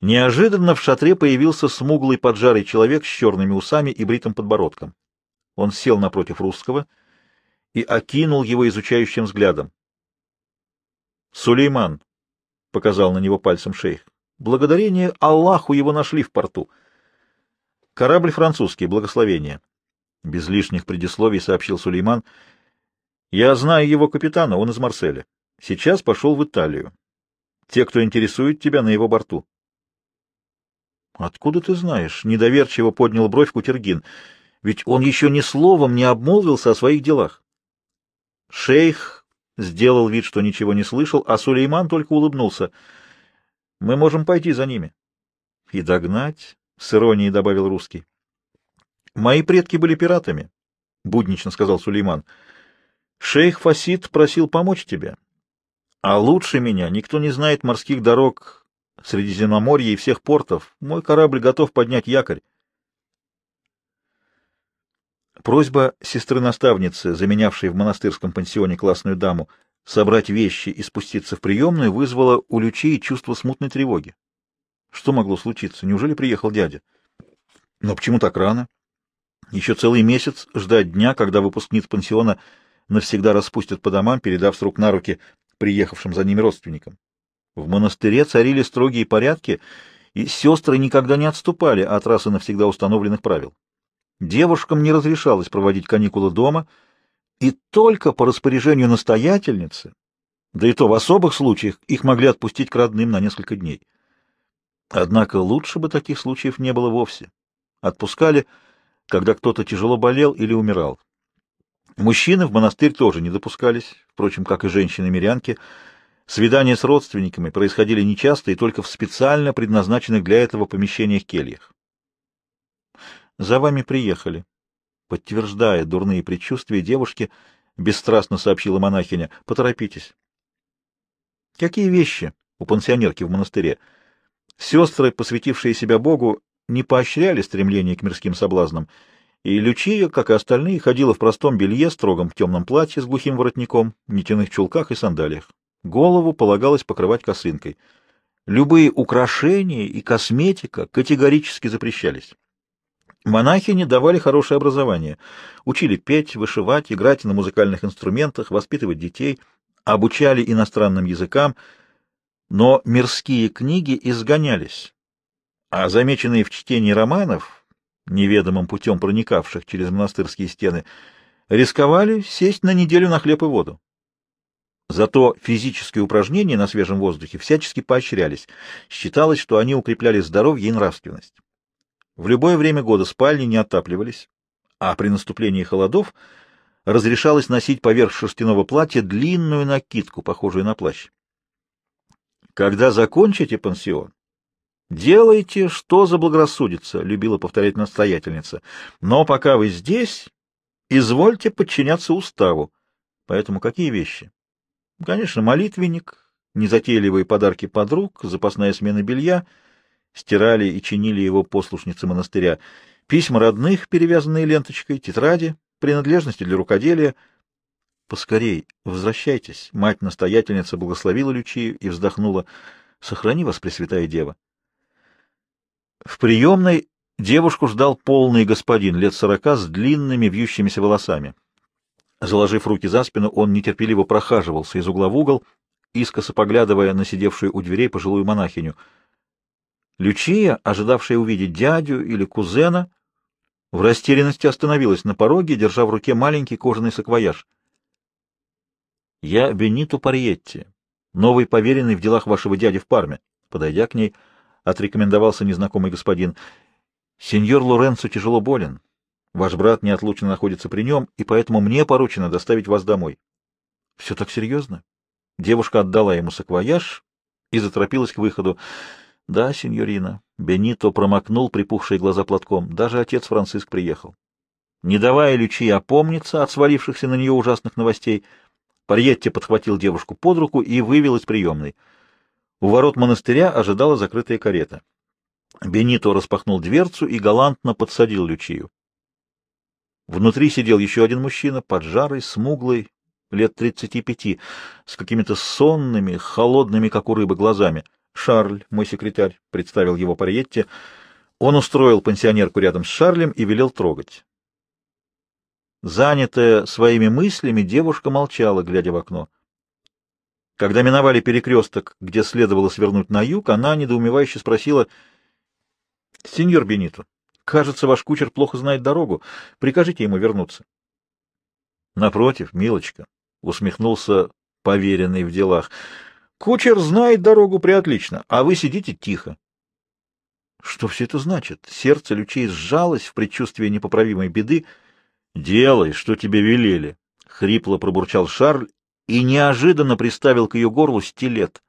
Неожиданно в шатре появился смуглый поджарый человек с черными усами и бритым подбородком. Он сел напротив русского и окинул его изучающим взглядом. «Сулейман», — показал на него пальцем шейх, — «благодарение Аллаху его нашли в порту. Корабль французский, благословение». Без лишних предисловий сообщил Сулейман. «Я знаю его капитана, он из Марселя. Сейчас пошел в Италию. Те, кто интересует тебя, на его борту». «Откуда ты знаешь?» — недоверчиво поднял бровь Кутергин. «Ведь он еще ни словом не обмолвился о своих делах». Шейх сделал вид, что ничего не слышал, а Сулейман только улыбнулся. «Мы можем пойти за ними». «И догнать?» — с иронией добавил русский. «Мои предки были пиратами», — буднично сказал Сулейман. «Шейх Фасид просил помочь тебе. А лучше меня никто не знает морских дорог Средиземноморья и всех портов. Мой корабль готов поднять якорь». Просьба сестры-наставницы, заменявшей в монастырском пансионе классную даму, собрать вещи и спуститься в приемную, вызвала у Лючии чувство смутной тревоги. Что могло случиться? Неужели приехал дядя? Но почему так рано? Еще целый месяц ждать дня, когда выпускниц пансиона навсегда распустят по домам, передав с рук на руки приехавшим за ними родственникам. В монастыре царили строгие порядки, и сестры никогда не отступали от раз и навсегда установленных правил. Девушкам не разрешалось проводить каникулы дома, и только по распоряжению настоятельницы, да и то в особых случаях, их могли отпустить к родным на несколько дней. Однако лучше бы таких случаев не было вовсе. Отпускали, когда кто-то тяжело болел или умирал. Мужчины в монастырь тоже не допускались, впрочем, как и женщины-мирянки. Свидания с родственниками происходили нечасто и только в специально предназначенных для этого помещениях-кельях. За вами приехали. Подтверждая дурные предчувствия девушки, бесстрастно сообщила монахиня. Поторопитесь. Какие вещи у пансионерки в монастыре? Сестры, посвятившие себя Богу, не поощряли стремление к мирским соблазнам, и Лючия, как и остальные, ходила в простом белье, строгом темном платье с глухим воротником, нитяных чулках и сандалиях. Голову полагалось покрывать косынкой. Любые украшения и косметика категорически запрещались. Монахини давали хорошее образование, учили петь, вышивать, играть на музыкальных инструментах, воспитывать детей, обучали иностранным языкам, но мирские книги изгонялись, а замеченные в чтении романов, неведомым путем проникавших через монастырские стены, рисковали сесть на неделю на хлеб и воду. Зато физические упражнения на свежем воздухе всячески поощрялись. Считалось, что они укрепляли здоровье и нравственность. В любое время года спальни не отапливались, а при наступлении холодов разрешалось носить поверх шерстяного платья длинную накидку, похожую на плащ. Когда закончите пансион, делайте, что заблагорассудится, любила повторять настоятельница. Но пока вы здесь, извольте подчиняться уставу. Поэтому какие вещи? Конечно, молитвенник, незатейливые подарки подруг, запасная смена белья — стирали и чинили его послушницы монастыря, письма родных, перевязанные ленточкой, тетради, принадлежности для рукоделия. «Поскорей, возвращайтесь!» Мать-настоятельница благословила Лючию и вздохнула. «Сохрани вас, Пресвятая Дева!» В приемной девушку ждал полный господин, лет сорока, с длинными вьющимися волосами. Заложив руки за спину, он нетерпеливо прохаживался из угла в угол, искоса поглядывая на сидевшую у дверей пожилую монахиню — Лючия, ожидавшая увидеть дядю или кузена, в растерянности остановилась на пороге, держа в руке маленький кожаный саквояж. — Я Бенито Парьетти, новый поверенный в делах вашего дяди в Парме. Подойдя к ней, отрекомендовался незнакомый господин. — Сеньор Лоренцо тяжело болен. Ваш брат неотлучно находится при нем, и поэтому мне поручено доставить вас домой. — Все так серьезно? Девушка отдала ему саквояж и заторопилась к выходу. Да, сеньорина. Бенито промокнул припухшие глаза платком. Даже отец Франциск приехал. Не давая Лючи опомниться от свалившихся на нее ужасных новостей, Парьетти подхватил девушку под руку и вывел из приемной. У ворот монастыря ожидала закрытая карета. Бенито распахнул дверцу и галантно подсадил Лючию. Внутри сидел еще один мужчина, поджарый, смуглый, лет тридцати пяти, с какими-то сонными, холодными, как у рыбы, глазами — Шарль, мой секретарь, — представил его Парьетти. Он устроил пенсионерку рядом с Шарлем и велел трогать. Занятая своими мыслями, девушка молчала, глядя в окно. Когда миновали перекресток, где следовало свернуть на юг, она недоумевающе спросила, — Сеньор Бенито, кажется, ваш кучер плохо знает дорогу. Прикажите ему вернуться. — Напротив, милочка, — усмехнулся поверенный в делах, — кучер знает дорогу преотлично, а вы сидите тихо. Что все это значит? Сердце Лючей сжалось в предчувствии непоправимой беды. — Делай, что тебе велели, — хрипло пробурчал Шарль и неожиданно приставил к ее горлу стилет.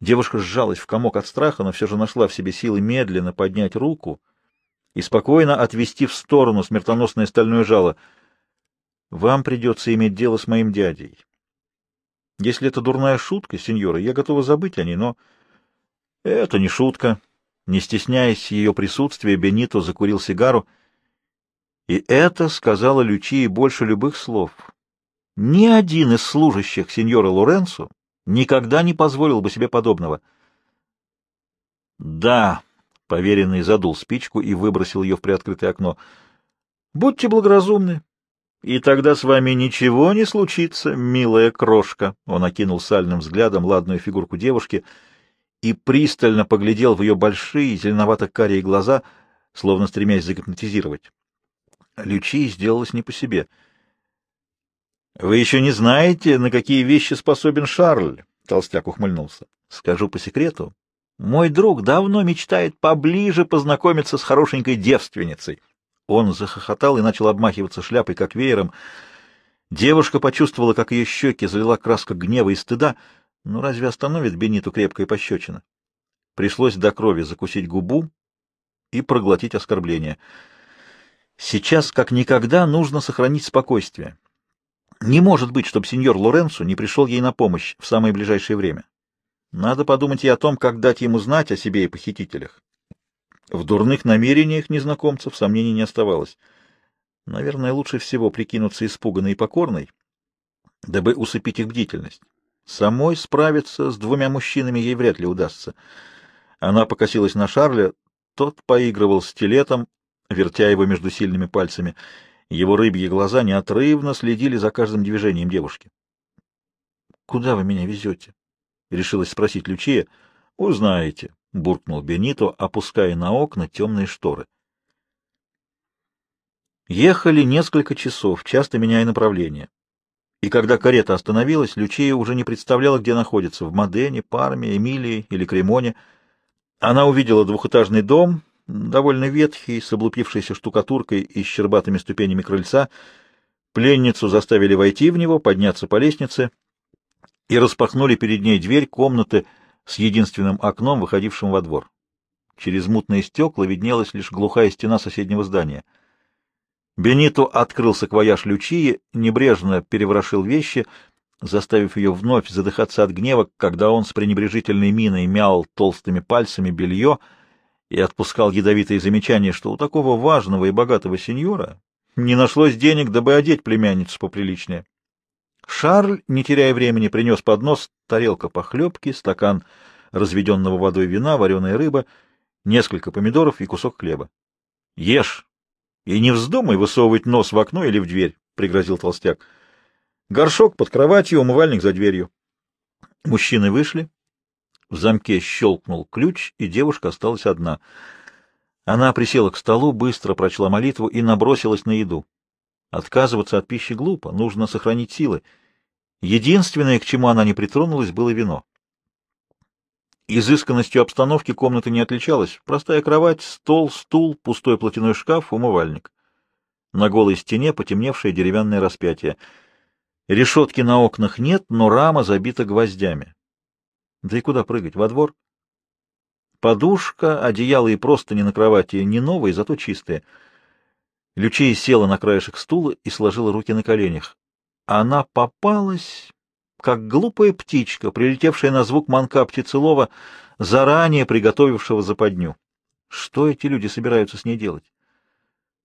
Девушка сжалась в комок от страха, но все же нашла в себе силы медленно поднять руку и спокойно отвести в сторону смертоносное стальное жало. «Вам придется иметь дело с моим дядей. Если это дурная шутка, сеньора, я готова забыть о ней, но...» «Это не шутка». Не стесняясь ее присутствия, Бенито закурил сигару. И это сказала Лючии больше любых слов. Ни один из служащих сеньора Лоренцо никогда не позволил бы себе подобного. «Да», — поверенный задул спичку и выбросил ее в приоткрытое окно, — «будьте благоразумны, и тогда с вами ничего не случится, милая крошка». Он окинул сальным взглядом ладную фигурку девушки и пристально поглядел в ее большие зеленовато-карие глаза, словно стремясь загипнотизировать. Лючи сделалось не по себе — вы еще не знаете, на какие вещи способен Шарль, толстяк ухмыльнулся. Скажу по секрету, мой друг давно мечтает поближе познакомиться с хорошенькой девственницей. Он захохотал и начал обмахиваться шляпой, как веером. Девушка почувствовала, как ее щеки залила краска гнева и стыда. Ну, разве остановит Бениту крепкая пощечина? Пришлось до крови закусить губу и проглотить оскорбление. Сейчас, как никогда, нужно сохранить спокойствие. Не может быть, чтобы сеньор Лоренцо не пришел ей на помощь в самое ближайшее время. Надо подумать и о том, как дать ему знать о себе и похитителях. В дурных намерениях незнакомцев сомнений не оставалось. Наверное, лучше всего прикинуться испуганной и покорной, дабы усыпить их бдительность. Самой справиться с двумя мужчинами ей вряд ли удастся. Она покосилась на Шарля, тот поигрывал стилетом, вертя его между сильными пальцами — его рыбьи глаза неотрывно следили за каждым движением девушки. — Куда вы меня везете? — решилась спросить Лючия. — Узнаете, — буркнул Бенито, опуская на окна темные шторы. Ехали несколько часов, часто меняя направление. И когда карета остановилась, Лючия уже не представляла, где находится — в Модене, Парме, Эмилии или Кремоне. Она увидела двухэтажный дом, довольно ветхий, с облупившейся штукатуркой и щербатыми ступенями крыльца. Пленницу заставили войти в него, подняться по лестнице и распахнули перед ней дверь комнаты с единственным окном, выходившим во двор. Через мутные стекла виднелась лишь глухая стена соседнего здания. Бенито открыл саквояж Лючии, небрежно переворошил вещи, заставив ее вновь задыхаться от гнева, когда он с пренебрежительной миной мял толстыми пальцами белье — и отпускал ядовитые замечания, что у такого важного и богатого сеньора не нашлось денег, дабы одеть племянницу поприличнее. Шарль, не теряя времени, принес поднос, тарелка похлебки, стакан разведенного водой вина, вареная рыба, несколько помидоров и кусок хлеба. — Ешь! И не вздумай высовывать нос в окно или в дверь, — пригрозил толстяк. Горшок под кроватью, умывальник за дверью. Мужчины вышли, в замке щелкнул ключ, и девушка осталась одна. Она присела к столу, быстро прочла молитву и набросилась на еду. Отказываться от пищи глупо, нужно сохранить силы. Единственное, к чему она не притронулась, было вино. Изысканностью обстановки комната не отличалась. Простая кровать, стол, стул, пустой платяной шкаф, умывальник. На голой стене потемневшее деревянное распятие. Решетки на окнах нет, но рама забита гвоздями. Да и куда прыгать? Во двор? Подушка, одеяло и простыни на кровати не новые, зато чистые. Лючия села на краешек стула и сложила руки на коленях. Она попалась, как глупая птичка, прилетевшая на звук манка птицелова, заранее приготовившего западню. Что эти люди собираются с ней делать?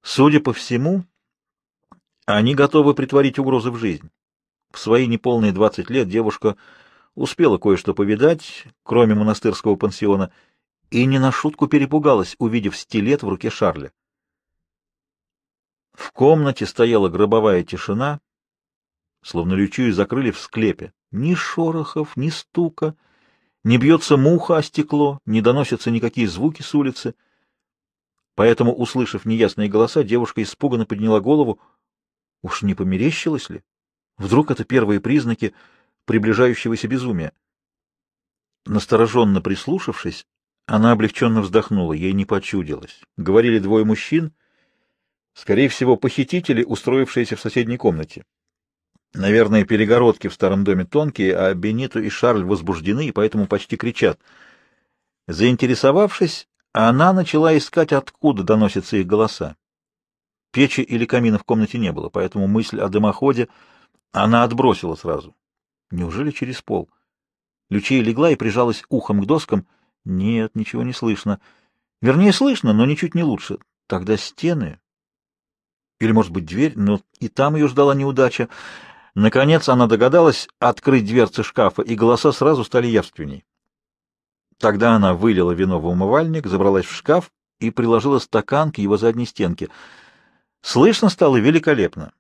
Судя по всему, они готовы притворить угрозы в жизнь. В свои неполные двадцать лет девушка успела кое-что повидать, кроме монастырского пансиона, и не на шутку перепугалась, увидев стилет в руке Шарля. В комнате стояла гробовая тишина, словно лючую закрыли в склепе. Ни шорохов, ни стука, не бьется муха о стекло, не доносятся никакие звуки с улицы. Поэтому, услышав неясные голоса, девушка испуганно подняла голову. Уж не померещилась ли? Вдруг это первые признаки приближающегося безумия? Настороженно прислушавшись, она облегченно вздохнула, ей не почудилось. Говорили двое мужчин, скорее всего, похитители, устроившиеся в соседней комнате. Наверное, перегородки в старом доме тонкие, а Бенито и Шарль возбуждены и поэтому почти кричат. Заинтересовавшись, она начала искать, откуда доносятся их голоса. Печи или камина в комнате не было, поэтому мысль о дымоходе она отбросила сразу. Неужели через пол? Лючия легла и прижалась ухом к доскам. Нет, ничего не слышно. Вернее, слышно, но ничуть не лучше. Тогда стены... Или, может быть, дверь, но и там ее ждала неудача. Наконец она догадалась открыть дверцы шкафа, и голоса сразу стали явственней. Тогда она вылила вино в умывальник, забралась в шкаф и приложила стакан к его задней стенке. Слышно стало великолепно.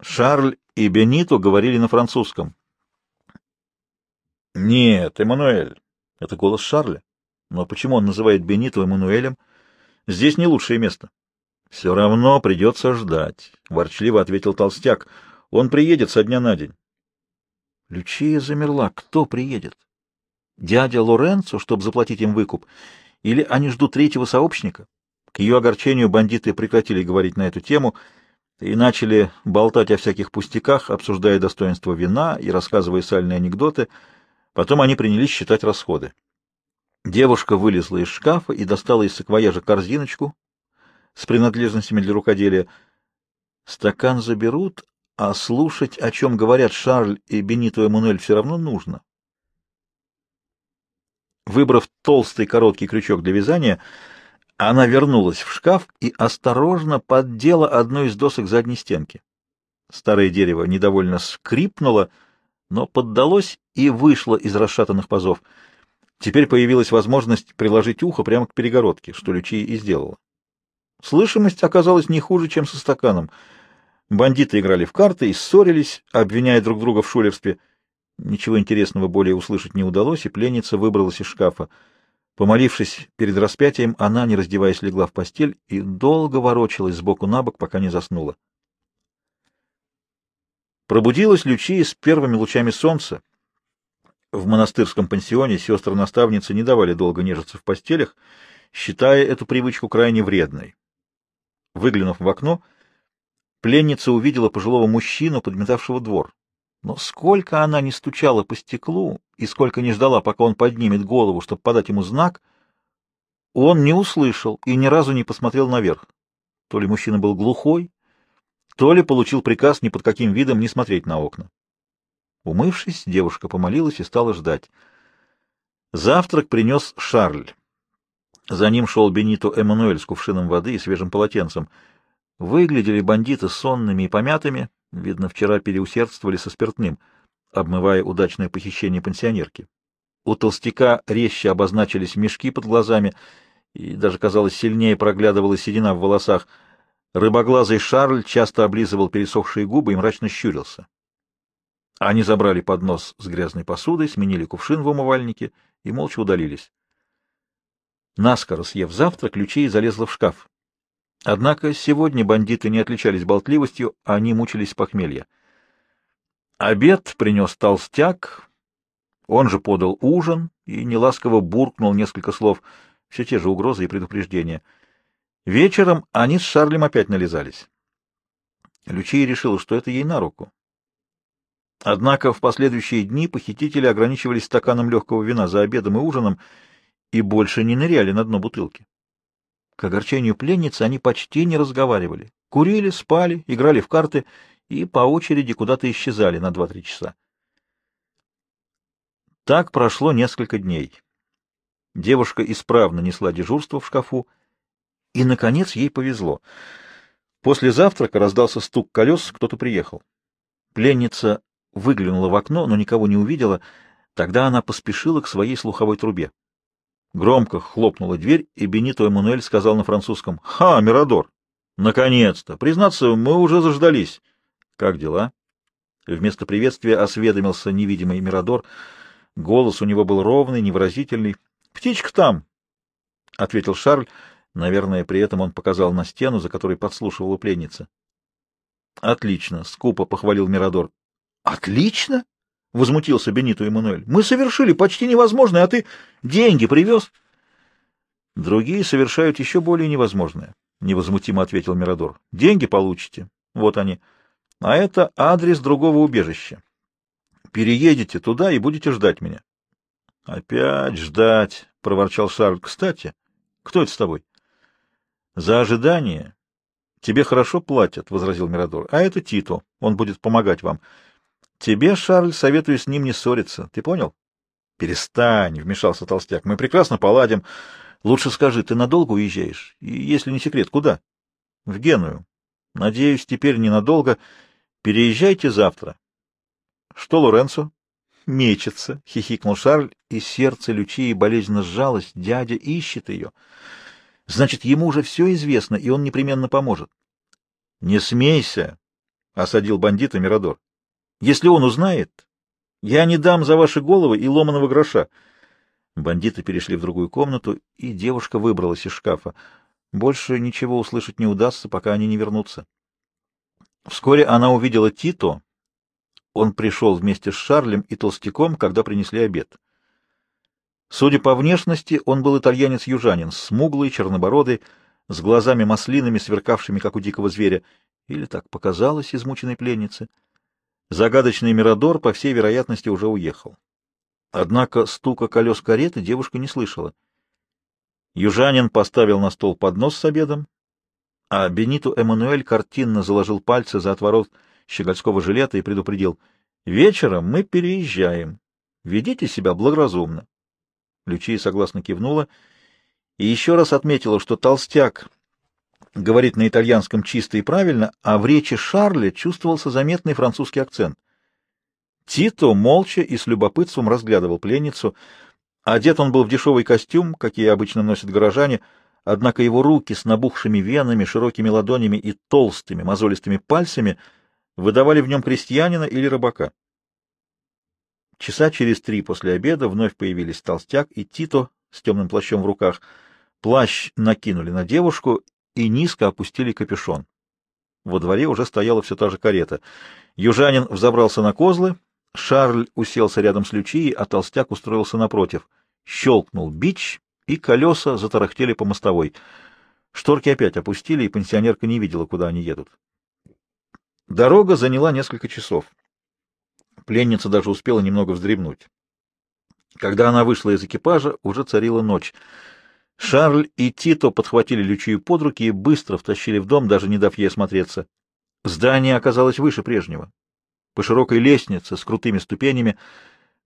Шарль и Бенито говорили на французском. «Нет, Эммануэль». Это голос Шарля. Но почему он называет Бенито Эммануэлем? Здесь не лучшее место. «Все равно придется ждать», — ворчливо ответил толстяк. Он приедет со дня на день. Лючия замерла. Кто приедет? Дядя Лоренцо, чтобы заплатить им выкуп? Или они ждут третьего сообщника? К ее огорчению бандиты прекратили говорить на эту тему и начали болтать о всяких пустяках, обсуждая достоинство вина и рассказывая сальные анекдоты. Потом они принялись считать расходы. Девушка вылезла из шкафа и достала из саквояжа корзиночку с принадлежностями для рукоделия. Стакан заберут, а слушать, о чем говорят Шарль и Бенито Эммануэль, все равно нужно. Выбрав толстый короткий крючок для вязания, она вернулась в шкаф и осторожно поддела одну из досок задней стенки. Старое дерево недовольно скрипнуло, но поддалось и вышло из расшатанных пазов. Теперь появилась возможность приложить ухо прямо к перегородке, что Лючия и сделала. Слышимость оказалась не хуже, чем со стаканом — Бандиты играли в карты и ссорились, обвиняя друг друга в шулерстве. Ничего интересного более услышать не удалось, и пленница выбралась из шкафа. Помолившись перед распятием, она, не раздеваясь, легла в постель и долго ворочалась сбоку на бок, пока не заснула. Пробудилась Лючия с первыми лучами солнца. В монастырском пансионе сестры-наставницы не давали долго нежиться в постелях, считая эту привычку крайне вредной. Выглянув в окно, Пленница увидела пожилого мужчину, подметавшего двор. Но сколько она не стучала по стеклу и сколько не ждала, пока он поднимет голову, чтобы подать ему знак, он не услышал и ни разу не посмотрел наверх. То ли мужчина был глухой, то ли получил приказ ни под каким видом не смотреть на окна. Умывшись, девушка помолилась и стала ждать. Завтрак принес Шарль. За ним шел Бенито Эммануэль с кувшином воды и свежим полотенцем — Выглядели бандиты сонными и помятыми, видно, вчера переусердствовали со спиртным, обмывая удачное похищение пенсионерки. У толстяка резче обозначились мешки под глазами, и даже, казалось, сильнее проглядывала седина в волосах. Рыбоглазый Шарль часто облизывал пересохшие губы и мрачно щурился. Они забрали поднос с грязной посудой, сменили кувшин в умывальнике и молча удалились. Наскоро съев завтрак, ключей залезла в шкаф. Однако сегодня бандиты не отличались болтливостью, а они мучились похмелья. Обед принес толстяк, он же подал ужин и неласково буркнул несколько слов, все те же угрозы и предупреждения. Вечером они с Шарлем опять нализались. Лючия решила, что это ей на руку. Однако в последующие дни похитители ограничивались стаканом легкого вина за обедом и ужином и больше не ныряли на дно бутылки. К огорчению пленницы они почти не разговаривали. Курили, спали, играли в карты и по очереди куда-то исчезали на два-три часа. Так прошло несколько дней. Девушка исправно несла дежурство в шкафу, и, наконец, ей повезло. После завтрака раздался стук колес, кто-то приехал. Пленница выглянула в окно, но никого не увидела. Тогда она поспешила к своей слуховой трубе. Громко хлопнула дверь, и Бенито Эммануэль сказал на французском «Ха, Мирадор! Наконец-то! Признаться, мы уже заждались. Как дела?» Вместо приветствия осведомился невидимый Мирадор. Голос у него был ровный, невыразительный. «Птичка там!» — ответил Шарль. Наверное, при этом он показал на стену, за которой подслушивала пленница. «Отлично!» — скупо похвалил Мирадор. «Отлично!» — возмутился Бенито Эммануэль. «Мы совершили почти невозможное, а ты деньги привез?» «Другие совершают еще более невозможное», — невозмутимо ответил Мирадор. «Деньги получите. Вот они. А это адрес другого убежища. Переедете туда и будете ждать меня». «Опять ждать», — проворчал Шарль. «Кстати, кто это с тобой?» «За ожидание тебе хорошо платят», — возразил Мирадор. «А это Тито. Он будет помогать вам. Тебе, Шарль, советую с ним не ссориться. Ты понял? Перестань, вмешался толстяк. Мы прекрасно поладим. Лучше скажи, ты надолго уезжаешь? И, если не секрет, куда? В Геную. Надеюсь, теперь ненадолго. Переезжайте завтра. Что, Лоренцо? Мечется, хихикнул Шарль, и сердце Лючии болезненно сжалось. Дядя ищет ее. Значит, ему уже все известно, и он непременно поможет. Не смейся, осадил бандита Мирадор. Если он узнает, я не дам за ваши головы и ломаного гроша. Бандиты перешли в другую комнату, и девушка выбралась из шкафа. Больше ничего услышать не удастся, пока они не вернутся. Вскоре она увидела Тито. Он пришел вместе с Шарлем и Толстяком, когда принесли обед. Судя по внешности, он был итальянец-южанин, смуглый, чернобородый, с глазами маслинами, сверкавшими, как у дикого зверя, или так показалось измученной пленнице. Загадочный Мирадор, по всей вероятности, уже уехал. Однако стука колес кареты девушка не слышала. Южанин поставил на стол поднос с обедом, а Бениту Эммануэль картинно заложил пальцы за отворот щегольского жилета и предупредил «Вечером мы переезжаем. Ведите себя благоразумно». Лючия согласно кивнула и еще раз отметила, что толстяк говорит на итальянском чисто и правильно, а в речи Шарля чувствовался заметный французский акцент. Тито молча и с любопытством разглядывал пленницу. Одет он был в дешевый костюм, какие обычно носят горожане, однако его руки с набухшими венами, широкими ладонями и толстыми мозолистыми пальцами выдавали в нем крестьянина или рыбака. Часа через три после обеда вновь появились толстяк и Тито с темным плащом в руках. Плащ накинули на девушку, и низко опустили капюшон. Во дворе уже стояла все та же карета. Южанин взобрался на козлы, Шарль уселся рядом с Лючией, а толстяк устроился напротив. Щелкнул бич, и колеса затарахтели по мостовой. Шторки опять опустили, и пенсионерка не видела, куда они едут. Дорога заняла несколько часов. Пленница даже успела немного вздремнуть. Когда она вышла из экипажа, уже царила ночь — Шарль и Тито подхватили Лючию под руки и быстро втащили в дом, даже не дав ей осмотреться. Здание оказалось выше прежнего. По широкой лестнице с крутыми ступенями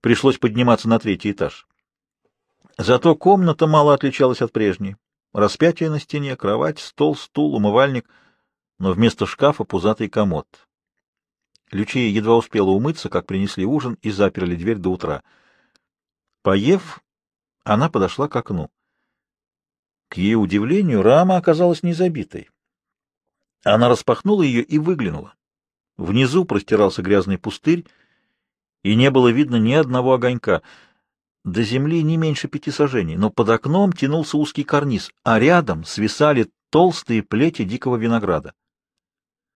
пришлось подниматься на третий этаж. Зато комната мало отличалась от прежней. Распятие на стене, кровать, стол, стул, умывальник, но вместо шкафа пузатый комод. Лючия едва успела умыться, как принесли ужин и заперли дверь до утра. Поев, она подошла к окну. К ее удивлению, рама оказалась не забитой. Она распахнула ее и выглянула. Внизу простирался грязный пустырь, и не было видно ни одного огонька. До земли не меньше пяти сажений, но под окном тянулся узкий карниз, а рядом свисали толстые плети дикого винограда.